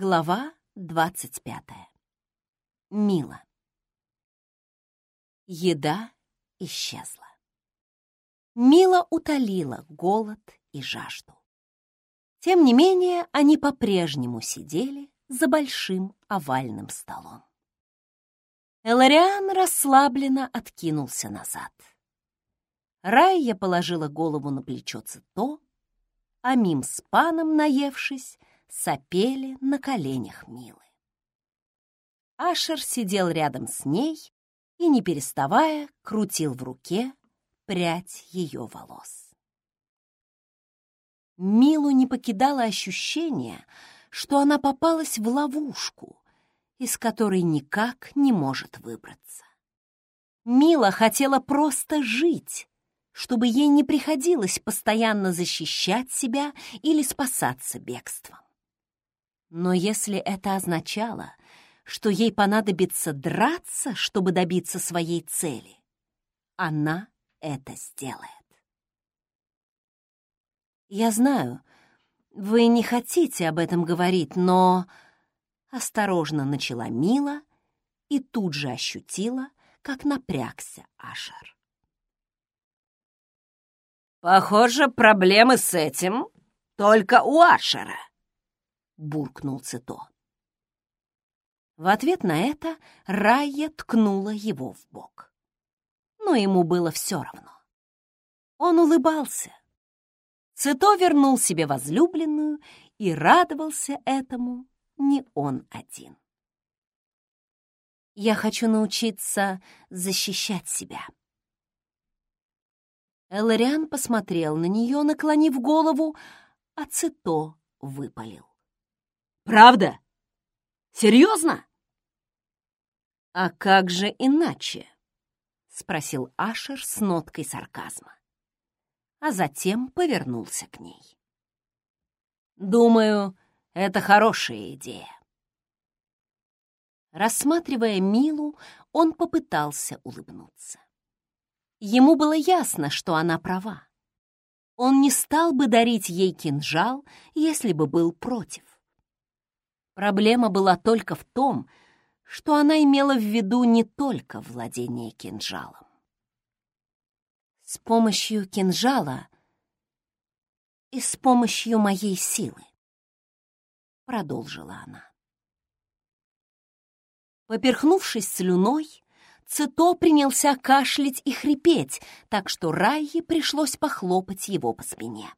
Глава двадцать пятая. Мила. Еда исчезла. Мила утолила голод и жажду. Тем не менее, они по-прежнему сидели за большим овальным столом. Элариан расслабленно откинулся назад. Райя положила голову на плечо Цито, а Мим с паном, наевшись, сопели на коленях Милы. Ашер сидел рядом с ней и, не переставая, крутил в руке прядь ее волос. Милу не покидало ощущение, что она попалась в ловушку, из которой никак не может выбраться. Мила хотела просто жить, чтобы ей не приходилось постоянно защищать себя или спасаться бегством. Но если это означало, что ей понадобится драться, чтобы добиться своей цели, она это сделает. «Я знаю, вы не хотите об этом говорить, но...» Осторожно начала Мила и тут же ощутила, как напрягся Ашер. «Похоже, проблемы с этим только у Ашера», буркнул Цито. В ответ на это Райя ткнула его в бок. Но ему было все равно. Он улыбался. Цито вернул себе возлюбленную и радовался этому не он один. Я хочу научиться защищать себя. Элариан посмотрел на нее, наклонив голову, а Цито выпалил. Правда? Серьезно? А как же иначе? Спросил Ашер с ноткой сарказма. А затем повернулся к ней. Думаю, это хорошая идея. Рассматривая Милу, он попытался улыбнуться. Ему было ясно, что она права. Он не стал бы дарить ей кинжал, если бы был против. Проблема была только в том, что она имела в виду не только владение кинжалом. С помощью кинжала и с помощью моей силы, продолжила она. Поперхнувшись слюной, Цито принялся кашлять и хрипеть, так что Райе пришлось похлопать его по спине.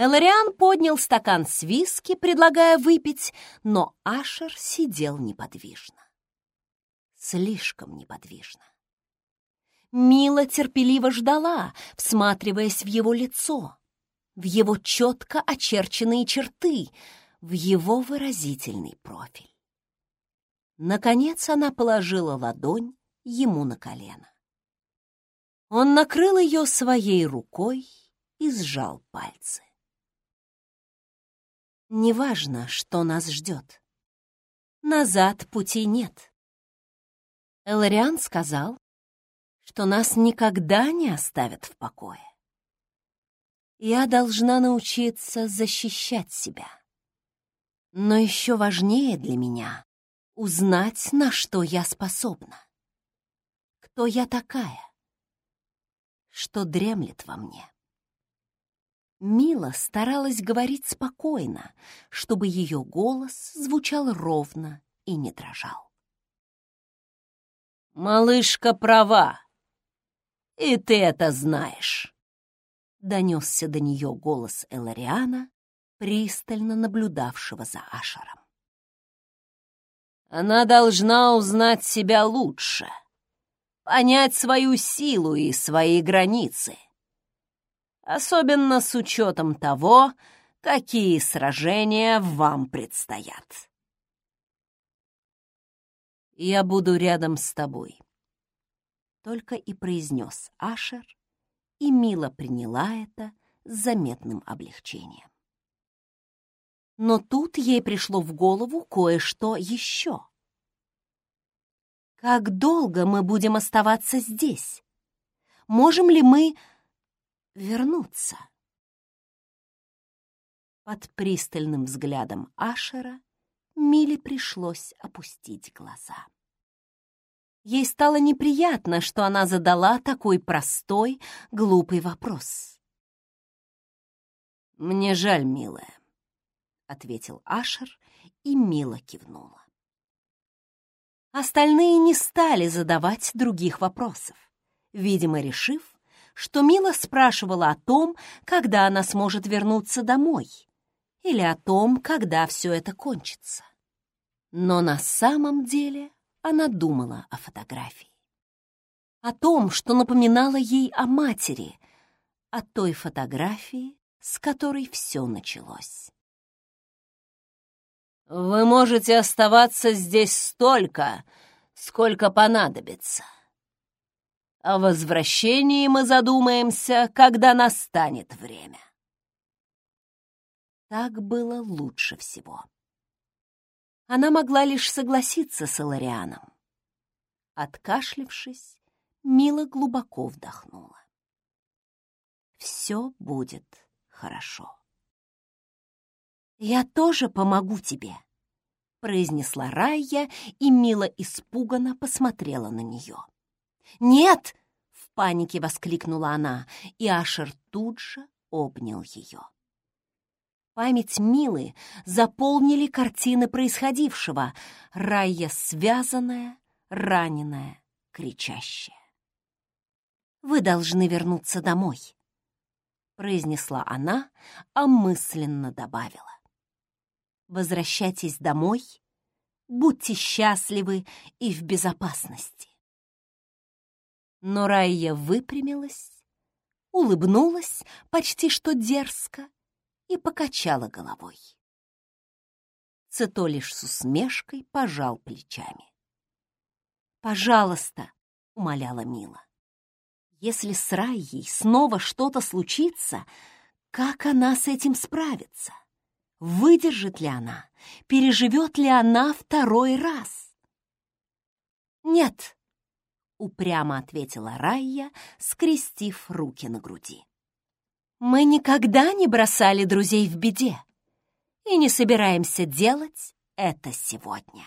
Элариан поднял стакан с виски, предлагая выпить, но Ашер сидел неподвижно. Слишком неподвижно. Мила терпеливо ждала, всматриваясь в его лицо, в его четко очерченные черты, в его выразительный профиль. Наконец она положила ладонь ему на колено. Он накрыл ее своей рукой и сжал пальцы. Неважно, что нас ждет. Назад пути нет. Элариан сказал, что нас никогда не оставят в покое. Я должна научиться защищать себя. Но еще важнее для меня узнать, на что я способна. Кто я такая? Что дремлет во мне? Мила старалась говорить спокойно, чтобы ее голос звучал ровно и не дрожал. «Малышка права, и ты это знаешь», — донесся до нее голос Элариана, пристально наблюдавшего за Ашером. «Она должна узнать себя лучше, понять свою силу и свои границы» особенно с учетом того, какие сражения вам предстоят. «Я буду рядом с тобой», — только и произнес Ашер, и Мила приняла это с заметным облегчением. Но тут ей пришло в голову кое-что еще. «Как долго мы будем оставаться здесь? Можем ли мы вернуться. Под пристальным взглядом Ашера Миле пришлось опустить глаза. Ей стало неприятно, что она задала такой простой, глупый вопрос. «Мне жаль, милая», — ответил Ашер и мило кивнула. Остальные не стали задавать других вопросов, видимо, решив, что Мила спрашивала о том, когда она сможет вернуться домой, или о том, когда все это кончится. Но на самом деле она думала о фотографии. О том, что напоминало ей о матери, о той фотографии, с которой все началось. «Вы можете оставаться здесь столько, сколько понадобится. О возвращении мы задумаемся, когда настанет время». Так было лучше всего она могла лишь согласиться с Иларианом. Откашлившись, Мила глубоко вдохнула. «Все будет хорошо». «Я тоже помогу тебе», — произнесла Райя, и Мила испуганно посмотрела на нее. «Нет!» — панике воскликнула она, и Ашер тут же обнял ее. Память Милы заполнили картины происходившего. Райя связанная, раненая, кричащая. «Вы должны вернуться домой», — произнесла она, а мысленно добавила. «Возвращайтесь домой, будьте счастливы и в безопасности». Но Райя выпрямилась, улыбнулась почти что дерзко и покачала головой. Цито лишь с усмешкой пожал плечами. «Пожалуйста», — умоляла Мила, — «если с Райей снова что-то случится, как она с этим справится? Выдержит ли она? Переживет ли она второй раз?» «Нет», — упрямо ответила Райя, скрестив руки на груди. Мы никогда не бросали друзей в беде и не собираемся делать это сегодня.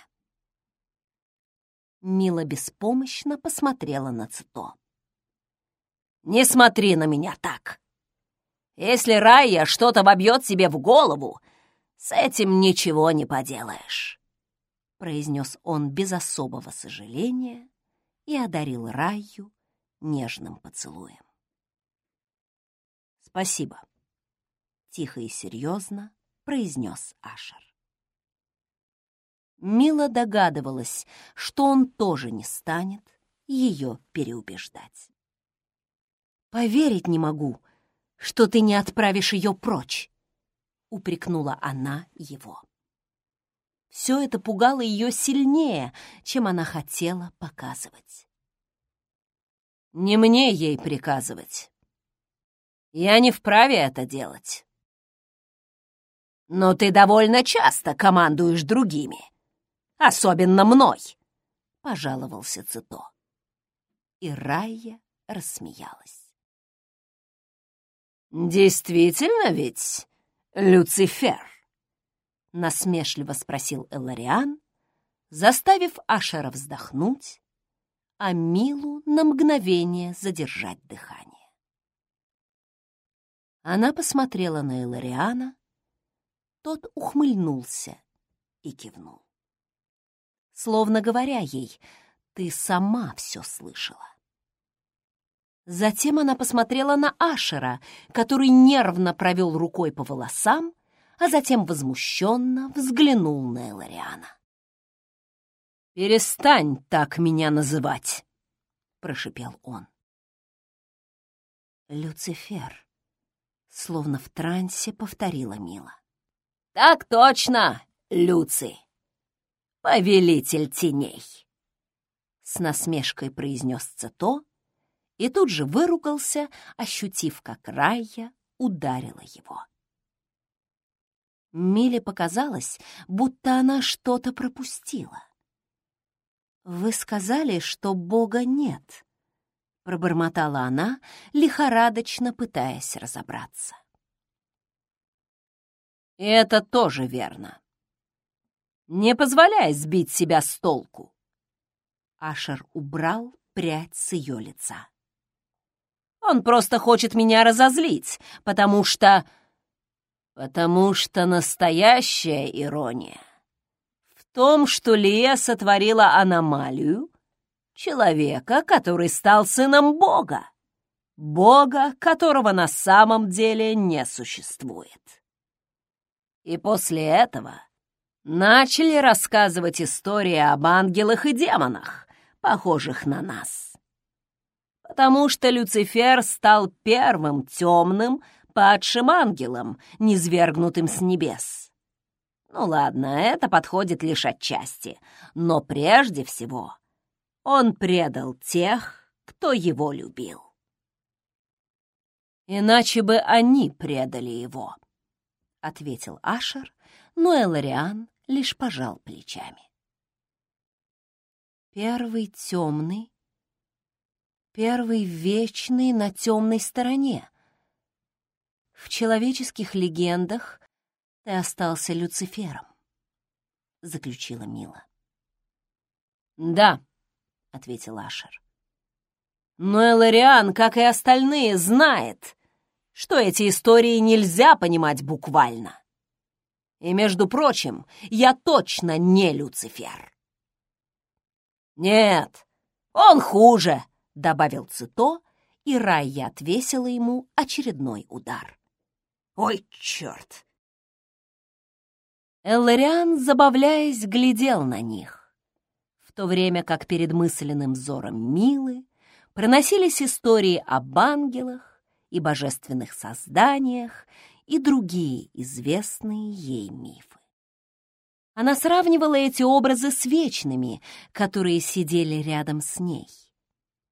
Мила беспомощно посмотрела на Цито. «Не смотри на меня так! Если Райя что-то вобьет себе в голову, с этим ничего не поделаешь», — произнес он без особого сожаления и одарил Райю нежным поцелуем. «Спасибо», — тихо и серьезно произнес Ашер. Мила догадывалась, что он тоже не станет ее переубеждать. «Поверить не могу, что ты не отправишь ее прочь», — упрекнула она его. Все это пугало ее сильнее, чем она хотела показывать. «Не мне ей приказывать», я не вправе это делать. Но ты довольно часто командуешь другими, особенно мной, — пожаловался Цито. И Райя рассмеялась. «Действительно ведь, Люцифер?» — насмешливо спросил Элариан, заставив Ашера вздохнуть, а Милу на мгновение задержать дыхание. Она посмотрела на Элариана, тот ухмыльнулся и кивнул. Словно говоря ей, ты сама все слышала. Затем она посмотрела на Ашера, который нервно провел рукой по волосам, а затем возмущенно взглянул на Элариана. «Перестань так меня называть!» — прошипел он. «Люцифер», Словно в трансе повторила Мила. «Так точно, Люци! Повелитель теней!» С насмешкой произнес Цито и тут же выругался, ощутив, как Райя ударила его. Миле показалось, будто она что-то пропустила. «Вы сказали, что Бога нет», — пробормотала она, лихорадочно пытаясь разобраться. «Это тоже верно. Не позволяй сбить себя с толку. Ашер убрал прядь с ее лица. Он просто хочет меня разозлить, потому что... Потому что настоящая ирония в том, что Лия сотворила аномалию, человека, который стал сыном Бога, Бога, которого на самом деле не существует. И после этого начали рассказывать истории об ангелах и демонах, похожих на нас. Потому что Люцифер стал первым темным, падшим ангелом, низвергнутым с небес. Ну ладно, это подходит лишь отчасти, но прежде всего он предал тех, кто его любил. Иначе бы они предали его, — ответил Ашер, но Элариан лишь пожал плечами. Первый темный, первый вечный на темной стороне. В человеческих легендах ты остался Люцифером, — заключила Мила. «Да», — ответил Ашер. «Но Элариан, как и остальные, знает, что эти истории нельзя понимать буквально. И, между прочим, я точно не Люцифер». «Нет, он хуже», — добавил Цито, и Райя отвесила ему очередной удар. «Ой, черт!» Эллариан, забавляясь, глядел на них в то время как перед мысленным взором Милы проносились истории об ангелах и божественных созданиях и другие известные ей мифы. Она сравнивала эти образы с вечными, которые сидели рядом с ней.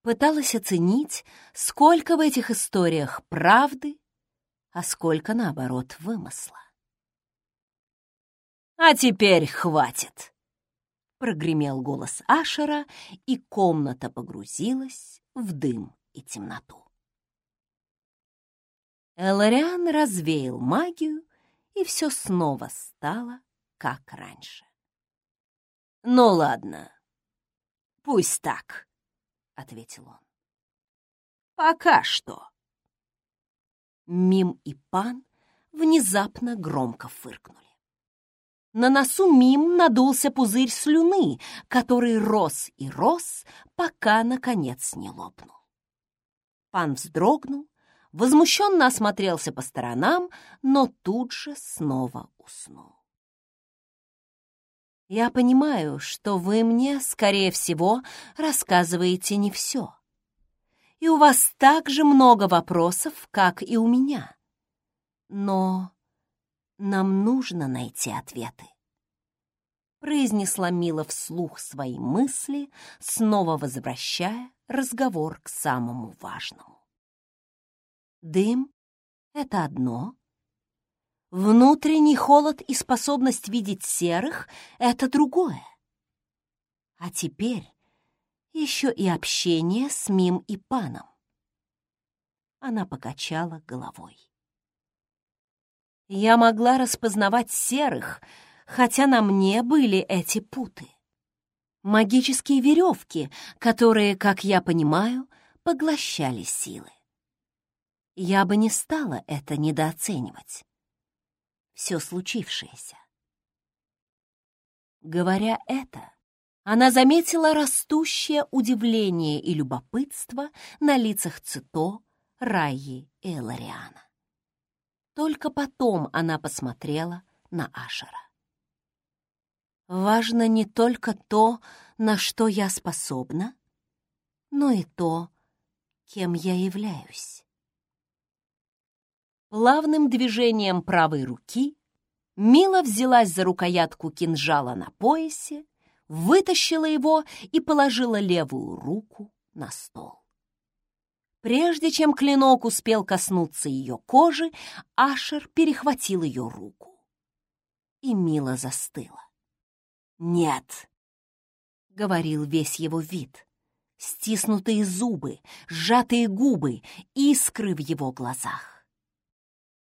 Пыталась оценить, сколько в этих историях правды, а сколько, наоборот, вымысла. «А теперь хватит!» прогремел голос Ашера, и комната погрузилась в дым и темноту. Элариан развеял магию, и все снова стало, как раньше. «Ну ладно, пусть так», — ответил он. «Пока что». Мим и Пан внезапно громко фыркнули. На носу Мим надулся пузырь слюны, который рос и рос, пока, наконец, не лопнул. Пан вздрогнул, возмущенно осмотрелся по сторонам, но тут же снова уснул. «Я понимаю, что вы мне, скорее всего, рассказываете не все. И у вас так же много вопросов, как и у меня. Но нам нужно найти ответы. Произнесла Мила вслух свои мысли, снова возвращая разговор к самому важному. Дым — это одно. Внутренний холод и способность видеть серых — это другое. А теперь еще и общение с Мим и Паном. Она покачала головой. Я могла распознавать серых, хотя на мне были эти путы. Магические веревки, которые, как я понимаю, поглощали силы. Я бы не стала это недооценивать. Все случившееся. Говоря это, она заметила растущее удивление и любопытство на лицах Цито, Раи и Элариана. Только потом она посмотрела на Ашера. Важно не только то, на что я способна, но и то, кем я являюсь. Плавным движением правой руки Мила взялась за рукоятку кинжала на поясе, вытащила его и положила левую руку на стол. Прежде чем клинок успел коснуться ее кожи, Ашер перехватил ее руку. И Мила застыла. «Нет», — говорил весь его вид, стиснутые зубы, сжатые губы, искры в его глазах.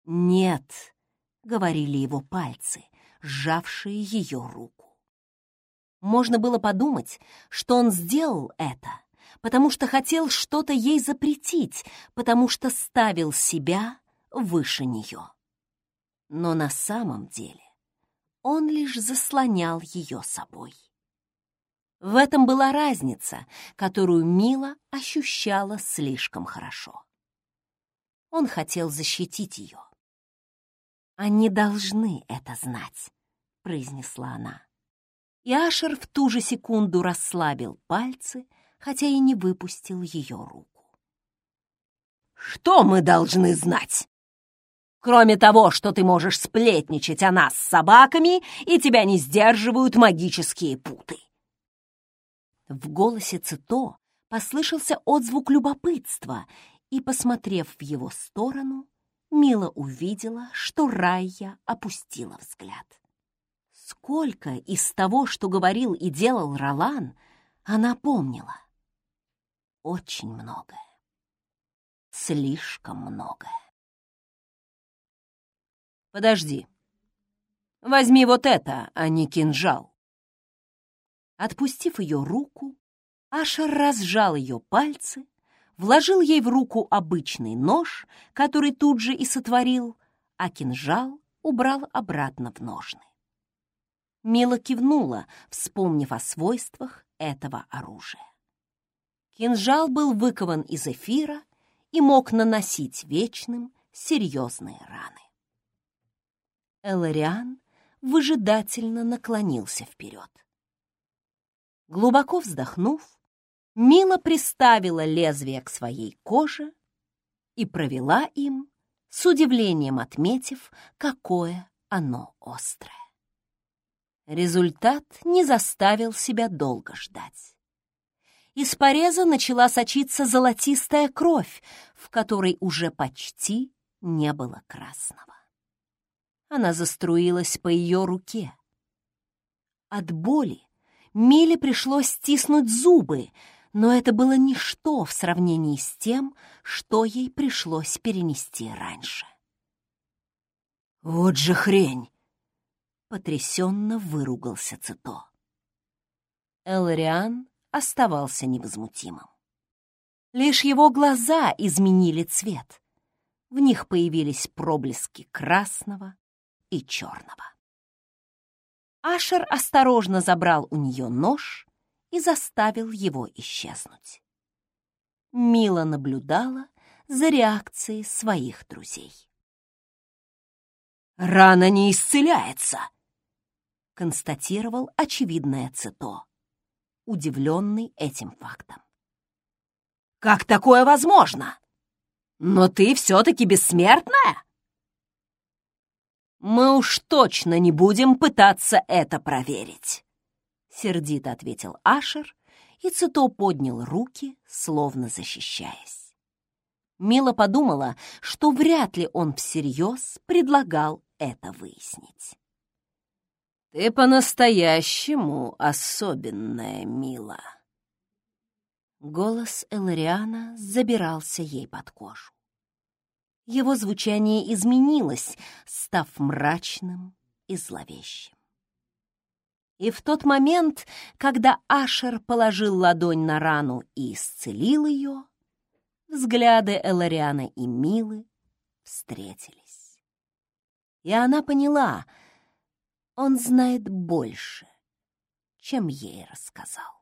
«Нет», — говорили его пальцы, сжавшие ее руку. Можно было подумать, что он сделал это, потому что хотел что-то ей запретить, потому что ставил себя выше нее. Но на самом деле он лишь заслонял ее собой. В этом была разница, которую Мила ощущала слишком хорошо. Он хотел защитить ее. «Они должны это знать», — произнесла она. И Ашер в ту же секунду расслабил пальцы, хотя и не выпустил ее руку. «Что мы должны знать?» Кроме того, что ты можешь сплетничать о нас с собаками, и тебя не сдерживают магические путы. В голосе Цито послышался отзвук любопытства, и, посмотрев в его сторону, Мила увидела, что Райя опустила взгляд. Сколько из того, что говорил и делал Ролан, она помнила? Очень многое. Слишком многое. Подожди. Возьми вот это, а не кинжал. Отпустив ее руку, Ашер разжал ее пальцы, вложил ей в руку обычный нож, который тут же и сотворил, а кинжал убрал обратно в ножны. Мила кивнула, вспомнив о свойствах этого оружия. Кинжал был выкован из эфира и мог наносить вечным серьезные раны. Элариан выжидательно наклонился вперед. Глубоко вздохнув, Мила приставила лезвие к своей коже и провела им, с удивлением отметив, какое оно острое. Результат не заставил себя долго ждать. Из пореза начала сочиться золотистая кровь, в которой уже почти не было красного она заструилась по ее руке. От боли Миле пришлось стиснуть зубы, но это было ничто в сравнении с тем, что ей пришлось перенести раньше. «Вот же хрень!» — потрясенно выругался Цито. Элариан оставался невозмутимым. Лишь его глаза изменили цвет. В них появились проблески красного, и черного. Ашер осторожно забрал у нее нож и заставил его исчезнуть. Мила наблюдала за реакцией своих друзей. «Рана не исцеляется!» — констатировал очевидное Цито, удивленный этим фактом. «Как такое возможно? Но ты все-таки бессмертная?» «Мы уж точно не будем пытаться это проверить», — сердито ответил Ашер, и Цито поднял руки, словно защищаясь. Мила подумала, что вряд ли он всерьез предлагал это выяснить. «Ты по-настоящему особенная, Мила». Голос Элариана забирался ей под кожу его звучание изменилось, став мрачным и зловещим. И в тот момент, когда Ашер положил ладонь на рану и исцелил ее, взгляды Элариана и Милы встретились. И она поняла, он знает больше, чем ей рассказал.